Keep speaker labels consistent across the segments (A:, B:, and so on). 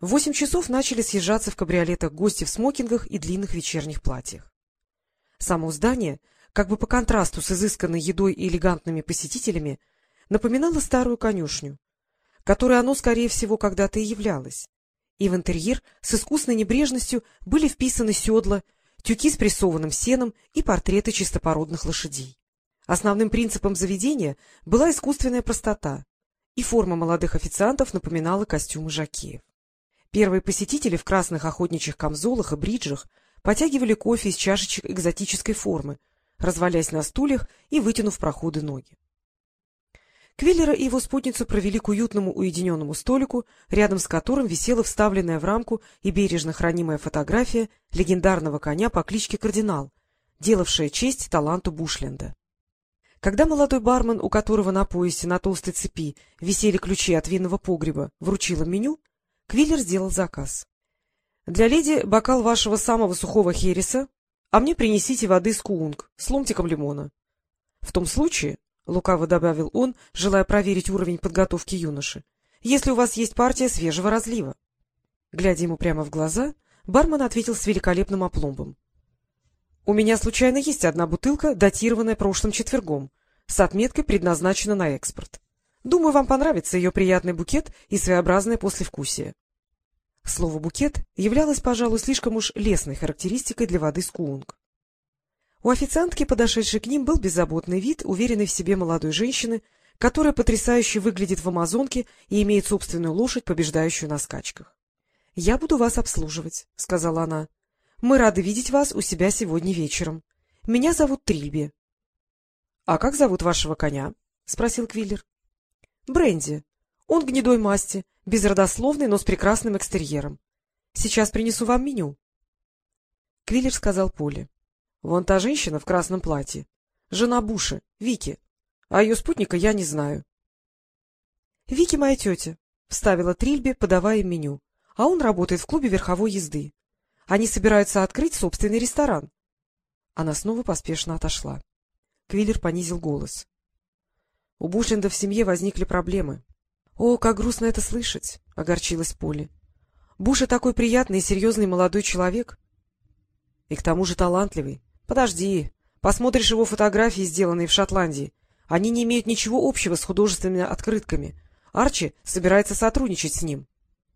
A: в восемь часов начали съезжаться в кабриолетах гости в смокингах и длинных вечерних платьях. Само здание, как бы по контрасту с изысканной едой и элегантными посетителями, напоминало старую конюшню, которой оно, скорее всего, когда-то и являлось. И в интерьер с искусной небрежностью были вписаны седла, тюки с прессованным сеном и портреты чистопородных лошадей. Основным принципом заведения была искусственная простота, и форма молодых официантов напоминала костюмы жакеев. Первые посетители в красных охотничьих камзолах и бриджах потягивали кофе из чашечек экзотической формы, развалясь на стульях и вытянув проходы ноги. Квиллера и его спутницу провели к уютному уединенному столику, рядом с которым висела вставленная в рамку и бережно хранимая фотография легендарного коня по кличке Кардинал, делавшая честь таланту Бушленда. Когда молодой бармен, у которого на поясе на толстой цепи висели ключи от винного погреба, вручил им меню, Квиллер сделал заказ. — Для леди бокал вашего самого сухого хереса, а мне принесите воды с куунг с ломтиком лимона. В том случае, — лукаво добавил он, желая проверить уровень подготовки юноши, — если у вас есть партия свежего разлива. Глядя ему прямо в глаза, бармен ответил с великолепным опломбом. — У меня случайно есть одна бутылка, датированная прошлым четвергом, с отметкой «Предназначена на экспорт». Думаю, вам понравится ее приятный букет и своеобразное послевкусие. Слово «букет» являлось, пожалуй, слишком уж лестной характеристикой для воды скуунг. У официантки, подошедшей к ним, был беззаботный вид, уверенный в себе молодой женщины, которая потрясающе выглядит в амазонке и имеет собственную лошадь, побеждающую на скачках. — Я буду вас обслуживать, — сказала она. Мы рады видеть вас у себя сегодня вечером. Меня зовут Трильби. — А как зовут вашего коня? — спросил Квиллер. — Бренди. Он гнедой масти, безродословный, но с прекрасным экстерьером. Сейчас принесу вам меню. Квиллер сказал Поле. — Вон та женщина в красном платье. Жена Буши, Вики. А ее спутника я не знаю. — Вики моя тетя, — вставила Трильби, подавая меню. — А он работает в клубе верховой езды. Они собираются открыть собственный ресторан. Она снова поспешно отошла. Квиллер понизил голос. У Бушленда в семье возникли проблемы. — О, как грустно это слышать! — огорчилась Полли. — Буша такой приятный и серьезный молодой человек. И к тому же талантливый. Подожди, посмотришь его фотографии, сделанные в Шотландии. Они не имеют ничего общего с художественными открытками. Арчи собирается сотрудничать с ним.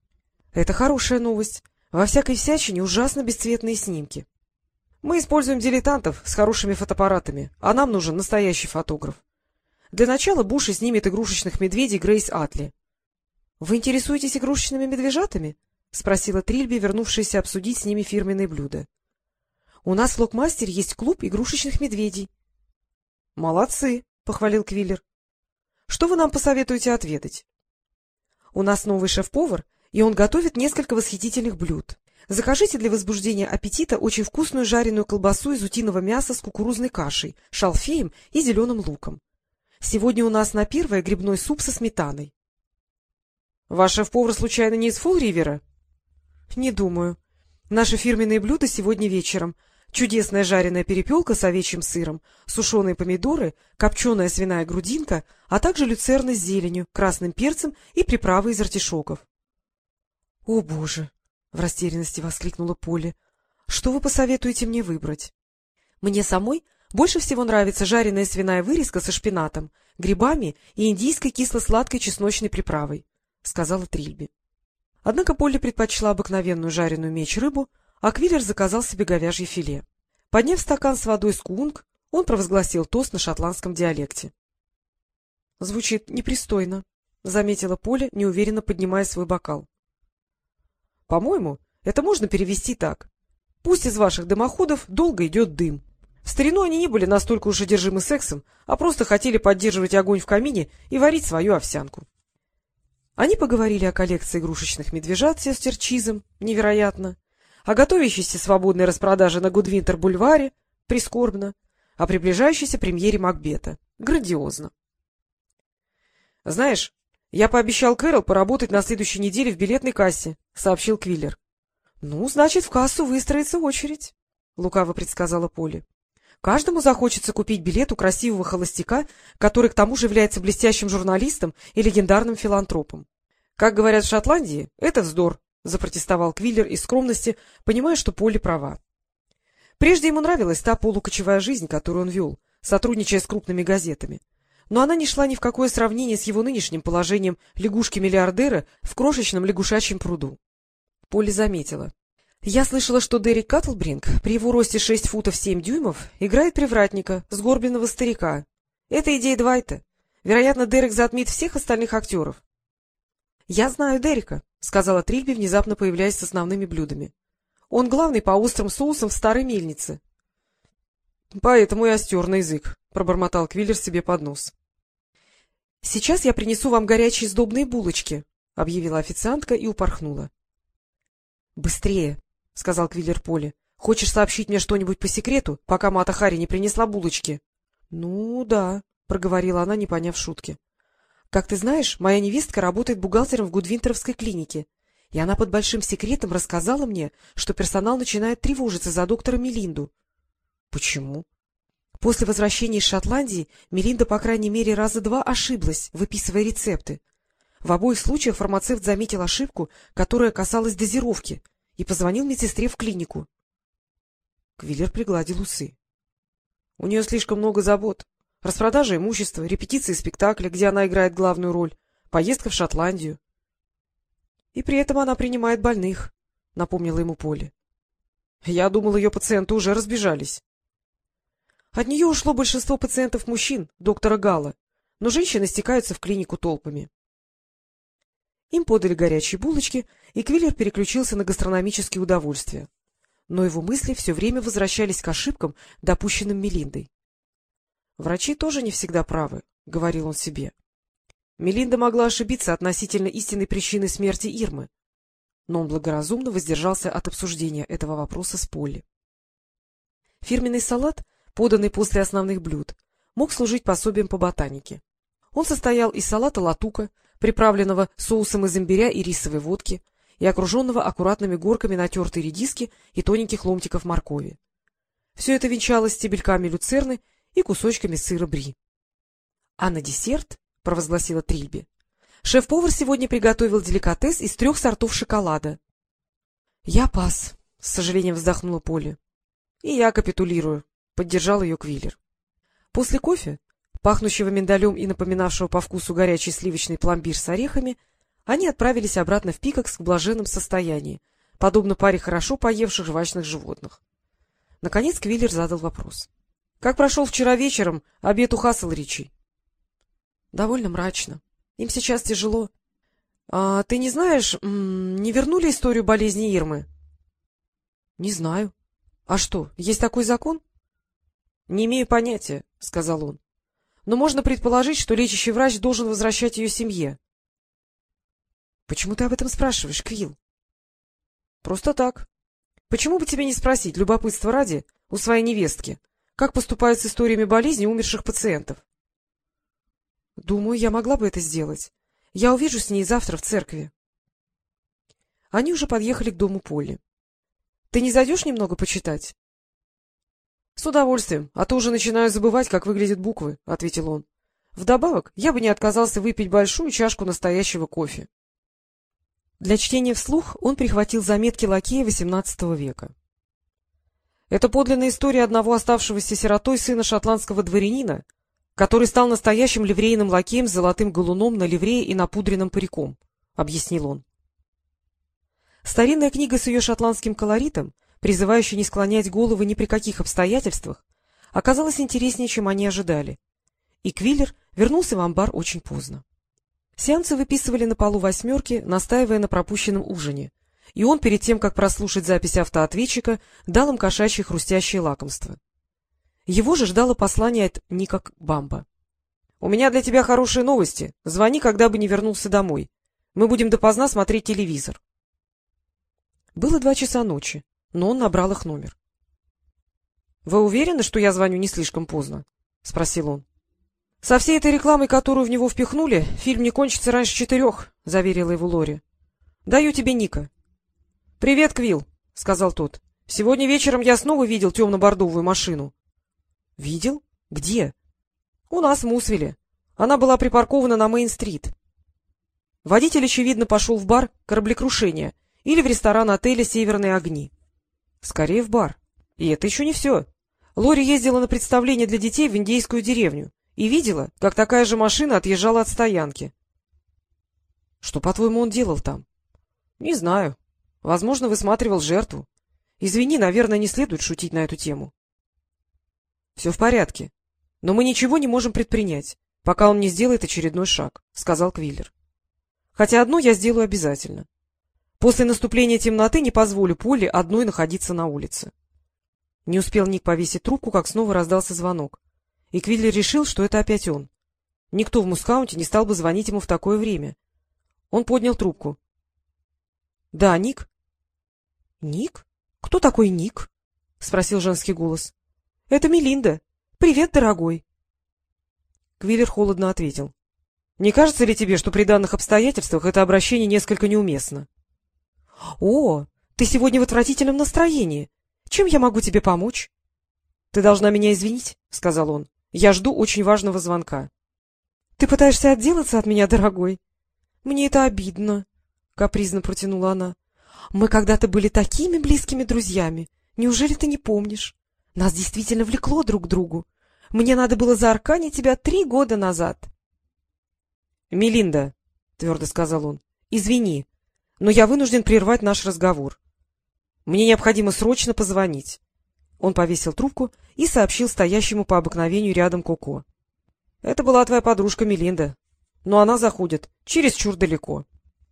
A: — Это хорошая новость. Во всякой всячине ужасно бесцветные снимки. Мы используем дилетантов с хорошими фотоаппаратами, а нам нужен настоящий фотограф. Для начала Буши снимет игрушечных медведей Грейс Атли. — Вы интересуетесь игрушечными медвежатами? — спросила Трильби, вернувшаяся обсудить с ними фирменные блюда. — У нас в Локмастере есть клуб игрушечных медведей. — Молодцы, — похвалил Квиллер. — Что вы нам посоветуете отведать? — У нас новый шеф-повар — и он готовит несколько восхитительных блюд. Закажите для возбуждения аппетита очень вкусную жареную колбасу из утиного мяса с кукурузной кашей, шалфеем и зеленым луком. Сегодня у нас на первое грибной суп со сметаной. — Ваш шеф-повар случайно не из Фулл-Ривера? — Не думаю. Наше фирменное блюдо сегодня вечером — чудесная жареная перепелка с овечьим сыром, сушеные помидоры, копченая свиная грудинка, а также люцерна с зеленью, красным перцем и приправы из артишоков. — О, боже! — в растерянности воскликнула Поле. — Что вы посоветуете мне выбрать? — Мне самой больше всего нравится жареная свиная вырезка со шпинатом, грибами и индийской кисло-сладкой чесночной приправой, — сказала Трильби. Однако Полли предпочла обыкновенную жареную меч-рыбу, а Квиллер заказал себе говяжье филе. Подняв стакан с водой с куунг, он провозгласил тост на шотландском диалекте. — Звучит непристойно, — заметила Поля, неуверенно поднимая свой бокал. По-моему, это можно перевести так. Пусть из ваших дымоходов долго идет дым. В старину они не были настолько уж одержимы сексом, а просто хотели поддерживать огонь в камине и варить свою овсянку. Они поговорили о коллекции игрушечных медвежат с сестерчизом, невероятно, о готовящейся свободной распродаже на Гудвинтер-бульваре, прискорбно, о приближающейся премьере Макбета, грандиозно. — Знаешь, я пообещал Кэрол поработать на следующей неделе в билетной кассе, — сообщил Квиллер. — Ну, значит, в кассу выстроится очередь, — лукаво предсказала Полли. — Каждому захочется купить билет у красивого холостяка, который к тому же является блестящим журналистом и легендарным филантропом. Как говорят в Шотландии, это вздор, запротестовал Квиллер из скромности, понимая, что Полли права. Прежде ему нравилась та полукочевая жизнь, которую он вел, сотрудничая с крупными газетами. Но она не шла ни в какое сравнение с его нынешним положением лягушки-миллиардера в крошечном лягушачьем пруду. Полли заметила. — Я слышала, что Дерек Каттлбринг при его росте шесть футов семь дюймов играет привратника, сгорбленного старика. Это идея Двайта. Вероятно, Дерек затмит всех остальных актеров. — Я знаю Дерека, — сказала Трильби, внезапно появляясь с основными блюдами. — Он главный по острым соусам в старой мельнице. — Поэтому и остер на язык, — пробормотал Квиллер себе под нос. — Сейчас я принесу вам горячие сдобные булочки, — объявила официантка и упорхнула. — Быстрее, — сказал Квиллер Поле. — Хочешь сообщить мне что-нибудь по секрету, пока Мата Хари не принесла булочки? — Ну, да, — проговорила она, не поняв шутки. — Как ты знаешь, моя невестка работает бухгалтером в Гудвинтеровской клинике, и она под большим секретом рассказала мне, что персонал начинает тревожиться за доктора Мелинду. — Почему? После возвращения из Шотландии Мелинда, по крайней мере, раза два ошиблась, выписывая рецепты. В обоих случаях фармацевт заметил ошибку, которая касалась дозировки, и позвонил медсестре в клинику. Квиллер пригладил усы. — У нее слишком много забот. Распродажа имущества, репетиции спектакля, где она играет главную роль, поездка в Шотландию. — И при этом она принимает больных, — напомнила ему Поле. — Я думал, ее пациенты уже разбежались. От нее ушло большинство пациентов-мужчин, доктора Гала, но женщины стекаются в клинику толпами. Им подали горячие булочки, и Квиллер переключился на гастрономические удовольствия. Но его мысли все время возвращались к ошибкам, допущенным Мелиндой. Врачи тоже не всегда правы, — говорил он себе. Мелинда могла ошибиться относительно истинной причины смерти Ирмы, но он благоразумно воздержался от обсуждения этого вопроса с Полли. Фирменный салат, поданный после основных блюд, мог служить пособием по ботанике. Он состоял из салата латука, приправленного соусом из имбиря и рисовой водки, и окруженного аккуратными горками натертой редиски и тоненьких ломтиков моркови. Все это венчалось стебельками люцерны и кусочками сыра бри. — А на десерт, — провозгласила Трильби, — шеф-повар сегодня приготовил деликатес из трех сортов шоколада. — Я пас, — с сожалением вздохнула Поля. — И я капитулирую, — поддержал ее Квиллер. После кофе, пахнущего миндалем и напоминавшего по вкусу горячий сливочный пломбир с орехами, они отправились обратно в Пикакс в блаженном состоянии, подобно паре хорошо поевших жвачных животных. Наконец Квиллер задал вопрос. —— Как прошел вчера вечером обед у Хасселричей? — Довольно мрачно. Им сейчас тяжело. А, ты не знаешь, не вернули историю болезни Ирмы? — Не знаю. А что, есть такой закон? — Не имею понятия, — сказал он. — Но можно предположить, что лечащий врач должен возвращать ее семье. — Почему ты об этом спрашиваешь, Квилл? — Просто так. Почему бы тебе не спросить, любопытство ради, у своей невестки, как поступают с историями болезни умерших пациентов? — Думаю, я могла бы это сделать. Я увижу с ней завтра в церкви. Они уже подъехали к дому Полли. — Ты не зайдешь немного почитать? — С удовольствием, а то уже начинаю забывать, как выглядят буквы, — ответил он. Вдобавок, я бы не отказался выпить большую чашку настоящего кофе. Для чтения вслух он прихватил заметки лакея XVIII века. Это подлинная история одного оставшегося сиротой сына шотландского дворянина, который стал настоящим ливрейным лакеем с золотым галуном на ливрее и напудренным париком, — объяснил он. Старинная книга с ее шотландским колоритом, призывающая не склонять головы ни при каких обстоятельствах, оказалась интереснее, чем они ожидали, и Квиллер вернулся в амбар очень поздно. Сеансы выписывали на полу восьмерки, настаивая на пропущенном ужине, и он, перед тем, как прослушать запись автоответчика, дал им кошачье хрустящее лакомство. Его же ждало послание от Ника Бамба. — У меня для тебя хорошие новости. Звони, когда бы не вернулся домой. Мы будем допоздна смотреть телевизор. Было два часа ночи, но он набрал их номер. — Вы уверены, что я звоню не слишком поздно? — спросил он. — Со всей этой рекламой, которую в него впихнули, фильм не кончится раньше четырех, — заверила его Лори. — Даю тебе Ника. — Привет, Квилл, — сказал тот. — Сегодня вечером я снова видел темно-бордовую машину. — Видел? Где? — У нас в Мусвеле. Она была припаркована на Мейн-стрит. Водитель, очевидно, пошел в бар кораблекрушения или в ресторан отеля «Северные огни». Скорее в бар. И это еще не все. Лори ездила на представление для детей в индейскую деревню и видела, как такая же машина отъезжала от стоянки. — Что, по-твоему, он делал там? — Не знаю. Возможно, высматривал жертву. Извини, наверное, не следует шутить на эту тему. — Все в порядке. Но мы ничего не можем предпринять, пока он не сделает очередной шаг, — сказал Квиллер. — Хотя одно я сделаю обязательно. После наступления темноты не позволю Поле одной находиться на улице. Не успел Ник повесить трубку, как снова раздался звонок. И Квиллер решил, что это опять он. Никто в Мускаунте не стал бы звонить ему в такое время. Он поднял трубку. — Да, Ник? — Ник? Кто такой Ник? — спросил женский голос. — Это Мелинда. Привет, дорогой. Квиллер холодно ответил. — Не кажется ли тебе, что при данных обстоятельствах это обращение несколько неуместно? — О, ты сегодня в отвратительном настроении. Чем я могу тебе помочь? — Ты должна меня извинить, — сказал он. — Я жду очень важного звонка. — Ты пытаешься отделаться от меня, дорогой? — Мне это обидно, — капризно протянула она. — Мы когда-то были такими близкими друзьями. Неужели ты не помнишь? Нас действительно влекло друг к другу. Мне надо было заарканить тебя три года назад. — Мелинда, — твердо сказал он, — извини, но я вынужден прервать наш разговор. Мне необходимо срочно позвонить. Он повесил трубку и сообщил стоящему по обыкновению рядом Коко. — Это была твоя подружка Мелинда, но она заходит чересчур далеко. —